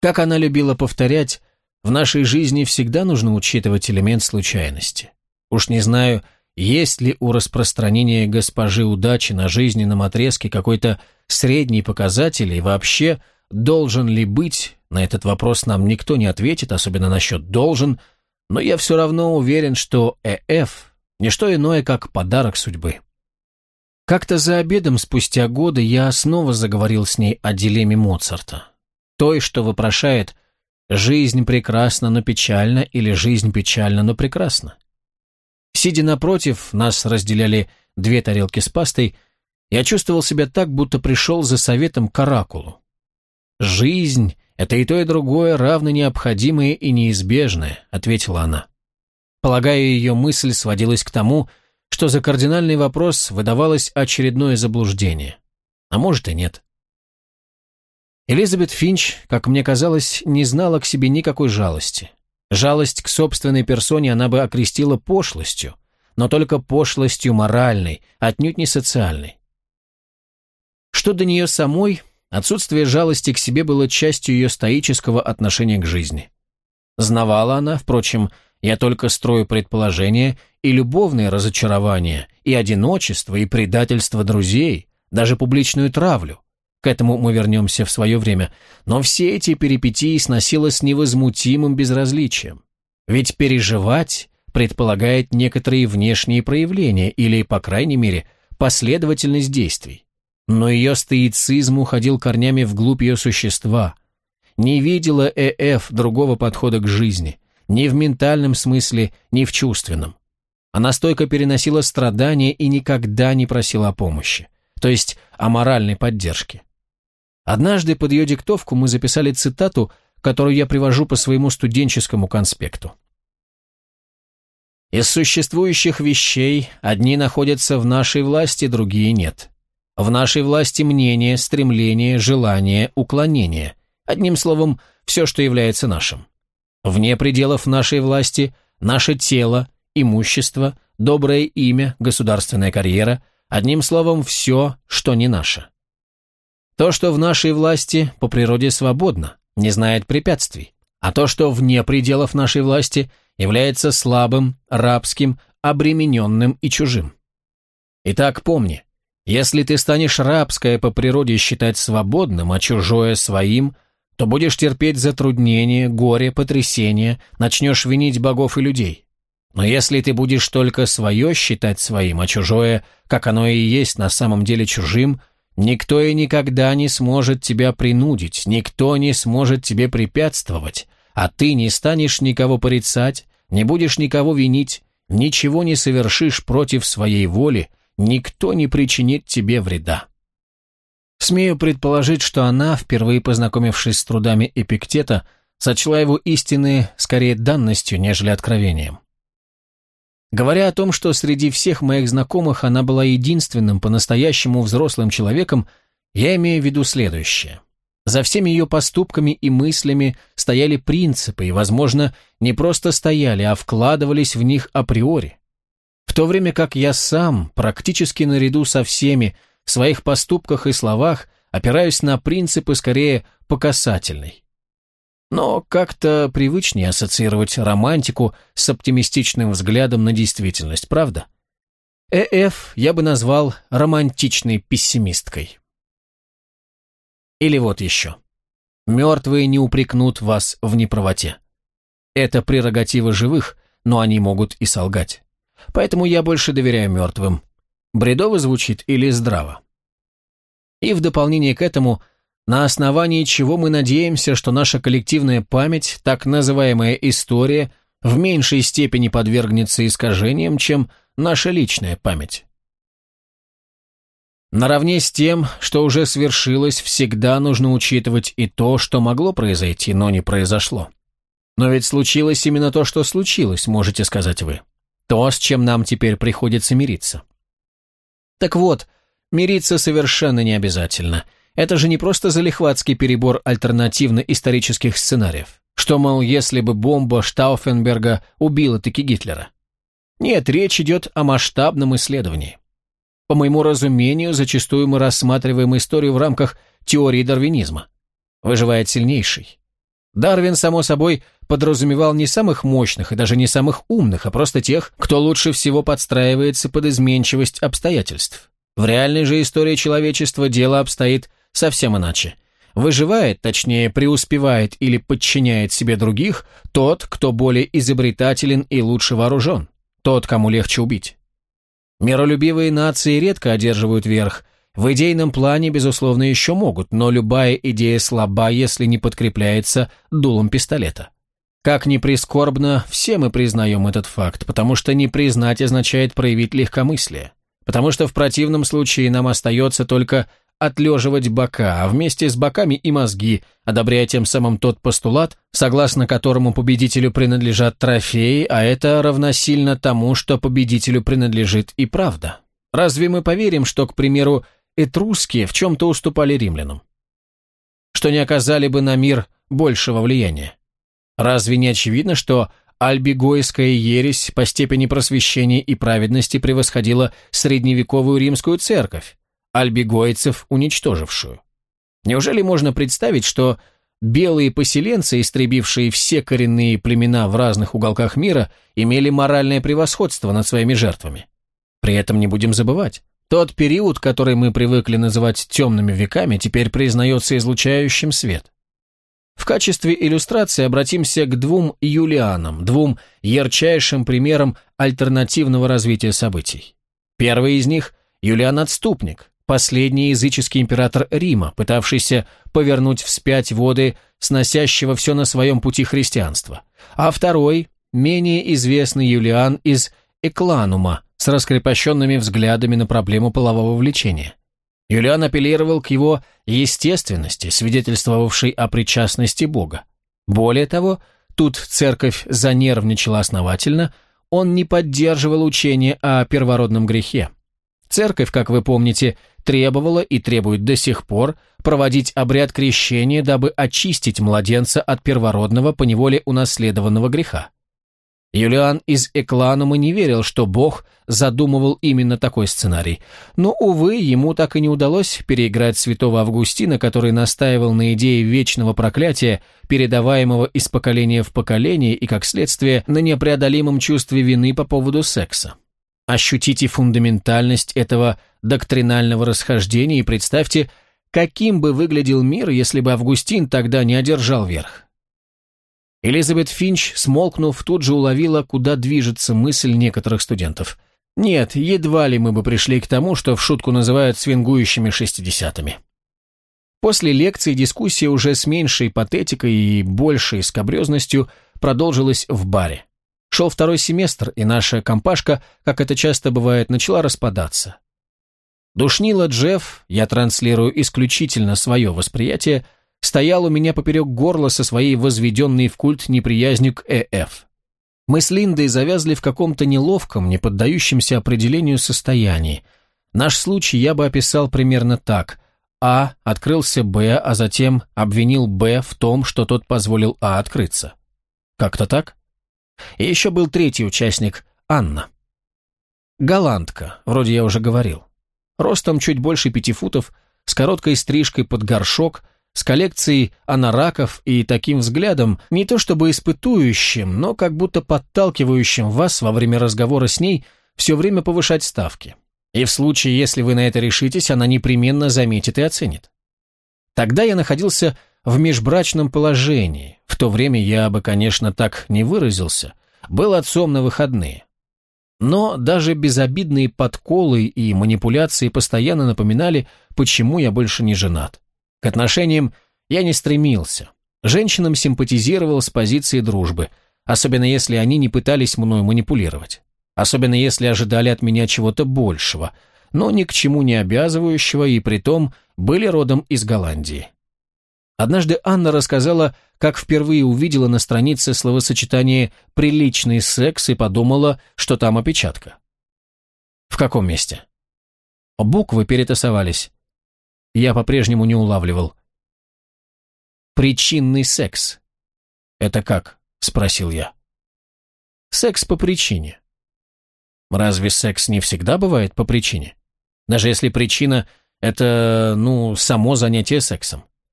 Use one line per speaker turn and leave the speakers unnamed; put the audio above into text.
Как она любила повторять, в нашей жизни всегда нужно учитывать элемент случайности. Уж не знаю, есть ли у распространения госпожи удачи на жизненном отрезке какой-то средний показатель и вообще должен ли быть, на этот вопрос нам никто не ответит, особенно насчет «должен», но я все равно уверен, что ЭФ – не что иное, как подарок судьбы. Как-то за обедом спустя годы я снова заговорил с ней о дилемме Моцарта. Той, что вопрошает «жизнь прекрасна, но печальна» или «жизнь печальна, но прекрасна». Сидя напротив, нас разделяли две тарелки с пастой, я чувствовал себя так, будто пришел за советом к оракулу. «Жизнь — это и то, и другое равно необходимое и неизбежное», — ответила она. Полагаю, ее мысль сводилась к тому, что за кардинальный вопрос выдавалось очередное заблуждение. А может и нет. Элизабет Финч, как мне казалось, не знала к себе никакой жалости. Жалость к собственной персоне она бы окрестила пошлостью, но только пошлостью моральной, отнюдь не социальной. Что до нее самой, отсутствие жалости к себе было частью ее стоического отношения к жизни. Знавала она, впрочем, я только строю предположения, и любовные разочарования, и одиночество, и предательство друзей, даже публичную травлю. К этому мы вернемся в свое время. Но все эти перипетии сносило с невозмутимым безразличием. Ведь переживать предполагает некоторые внешние проявления или, по крайней мере, последовательность действий. Но ее стоицизм уходил корнями вглубь ее существа. Не видела ЭФ другого подхода к жизни – ни в ментальном смысле, ни в чувственном. Она стойко переносила страдания и никогда не просила о помощи, то есть о моральной поддержке. Однажды под ее диктовку мы записали цитату, которую я привожу по своему студенческому конспекту. «Из существующих вещей одни находятся в нашей власти, другие нет. В нашей власти мнение, стремление, желание, уклонение. Одним словом, все, что является нашим. Вне пределов нашей власти наше тело, имущество, доброе имя, государственная карьера, одним словом, все, что не наше. То, что в нашей власти, по природе свободно, не знает препятствий, а то, что вне пределов нашей власти, является слабым, рабским, обремененным и чужим. Итак, помни, если ты станешь рабское по природе считать свободным, а чужое своим – то будешь терпеть затруднения, горе, потрясения, начнешь винить богов и людей. Но если ты будешь только свое считать своим, а чужое, как оно и есть на самом деле чужим, никто и никогда не сможет тебя принудить, никто не сможет тебе препятствовать, а ты не станешь никого порицать, не будешь никого винить, ничего не совершишь против своей воли, никто не причинит тебе вреда. Смею предположить, что она, впервые познакомившись с трудами Эпиктета, сочла его истины скорее данностью, нежели откровением. Говоря о том, что среди всех моих знакомых она была единственным по-настоящему взрослым человеком, я имею в виду следующее. За всеми ее поступками и мыслями стояли принципы, и, возможно, не просто стояли, а вкладывались в них априори. В то время как я сам, практически наряду со всеми, в своих поступках и словах опираюсь на принципы скорее покасательной. Но как-то привычнее ассоциировать романтику с оптимистичным взглядом на действительность, правда? ЭФ я бы назвал романтичной пессимисткой. Или вот еще. Мертвые не упрекнут вас в неправоте. Это прерогатива живых, но они могут и солгать. Поэтому я больше доверяю мертвым, Бредово звучит или здраво? И в дополнение к этому, на основании чего мы надеемся, что наша коллективная память, так называемая история, в меньшей степени подвергнется искажениям, чем наша личная память. Наравне с тем, что уже свершилось, всегда нужно учитывать и то, что могло произойти, но не произошло. Но ведь случилось именно то, что случилось, можете сказать вы. То, с чем нам теперь приходится мириться. Так вот, мириться совершенно не обязательно. Это же не просто залихватский перебор альтернативно-исторических сценариев. Что, мол, если бы бомба Штауфенберга убила-таки Гитлера? Нет, речь идет о масштабном исследовании. По моему разумению, зачастую мы рассматриваем историю в рамках теории дарвинизма. Выживает сильнейший. Дарвин, само собой, подразумевал не самых мощных и даже не самых умных, а просто тех, кто лучше всего подстраивается под изменчивость обстоятельств. В реальной же истории человечества дело обстоит совсем иначе. Выживает, точнее, преуспевает или подчиняет себе других тот, кто более изобретателен и лучше вооружен, тот, кому легче убить. Миролюбивые нации редко одерживают верх, в идейном плане, безусловно, еще могут, но любая идея слаба, если не подкрепляется дулом пистолета. Как ни прискорбно, все мы признаем этот факт, потому что не признать означает проявить легкомыслие. Потому что в противном случае нам остается только отлеживать бока, а вместе с боками и мозги, одобряя тем самым тот постулат, согласно которому победителю принадлежат трофеи, а это равносильно тому, что победителю принадлежит и правда. Разве мы поверим, что, к примеру, этрусские в чем-то уступали римлянам? Что не оказали бы на мир большего влияния? Разве не очевидно, что альбигойская ересь по степени просвещения и праведности превосходила средневековую римскую церковь, альбигойцев уничтожившую? Неужели можно представить, что белые поселенцы, истребившие все коренные племена в разных уголках мира, имели моральное превосходство над своими жертвами? При этом не будем забывать, тот период, который мы привыкли называть темными веками, теперь признается излучающим свет. В качестве иллюстрации обратимся к двум Юлианам, двум ярчайшим примерам альтернативного развития событий. Первый из них – Юлиан Отступник, последний языческий император Рима, пытавшийся повернуть вспять воды сносящего все на своем пути христианства. А второй – менее известный Юлиан из Экланума с раскрепощенными взглядами на проблему полового влечения. Юлиан апеллировал к его естественности, свидетельствовавшей о причастности Бога. Более того, тут церковь занервничала основательно, он не поддерживал учение о первородном грехе. Церковь, как вы помните, требовала и требует до сих пор проводить обряд крещения, дабы очистить младенца от первородного поневоле унаследованного греха. Юлиан из Экланума не верил, что Бог задумывал именно такой сценарий. Но, увы, ему так и не удалось переиграть святого Августина, который настаивал на идее вечного проклятия, передаваемого из поколения в поколение и, как следствие, на непреодолимом чувстве вины по поводу секса. Ощутите фундаментальность этого доктринального расхождения и представьте, каким бы выглядел мир, если бы Августин тогда не одержал верх. Элизабет Финч, смолкнув, тут же уловила, куда движется мысль некоторых студентов. Нет, едва ли мы бы пришли к тому, что в шутку называют свингующими шестидесятыми. После лекции дискуссия уже с меньшей патетикой и большей скобрезностью продолжилась в баре. Шел второй семестр, и наша компашка, как это часто бывает, начала распадаться. Душнила Джефф, я транслирую исключительно свое восприятие, стоял у меня поперек горла со своей возведенной в культ неприязнью к ЭФ. Мы с Линдой завязли в каком-то неловком, не поддающемся определению состоянии. Наш случай я бы описал примерно так. А открылся Б, а затем обвинил Б в том, что тот позволил А открыться. Как-то так? И еще был третий участник, Анна. Голландка, вроде я уже говорил. Ростом чуть больше пяти футов, с короткой стрижкой под горшок, с коллекцией анараков и таким взглядом, не то чтобы испытующим, но как будто подталкивающим вас во время разговора с ней все время повышать ставки. И в случае, если вы на это решитесь, она непременно заметит и оценит. Тогда я находился в межбрачном положении. В то время я бы, конечно, так не выразился. Был отцом на выходные. Но даже безобидные подколы и манипуляции постоянно напоминали, почему я больше не женат. К отношениям я не стремился. Женщинам симпатизировал с позиции дружбы, особенно если они не пытались мною манипулировать. Особенно если ожидали от меня чего-то большего, но ни к чему не обязывающего и притом были родом из Голландии. Однажды Анна рассказала, как впервые увидела на странице словосочетание «приличный секс» и подумала, что там опечатка. В каком месте? Буквы перетасовались. Я по-прежнему не улавливал. «Причинный секс». «Это как?» — спросил я. «Секс по причине». «Разве секс не всегда бывает по причине? Даже если причина — это, ну, само занятие сексом.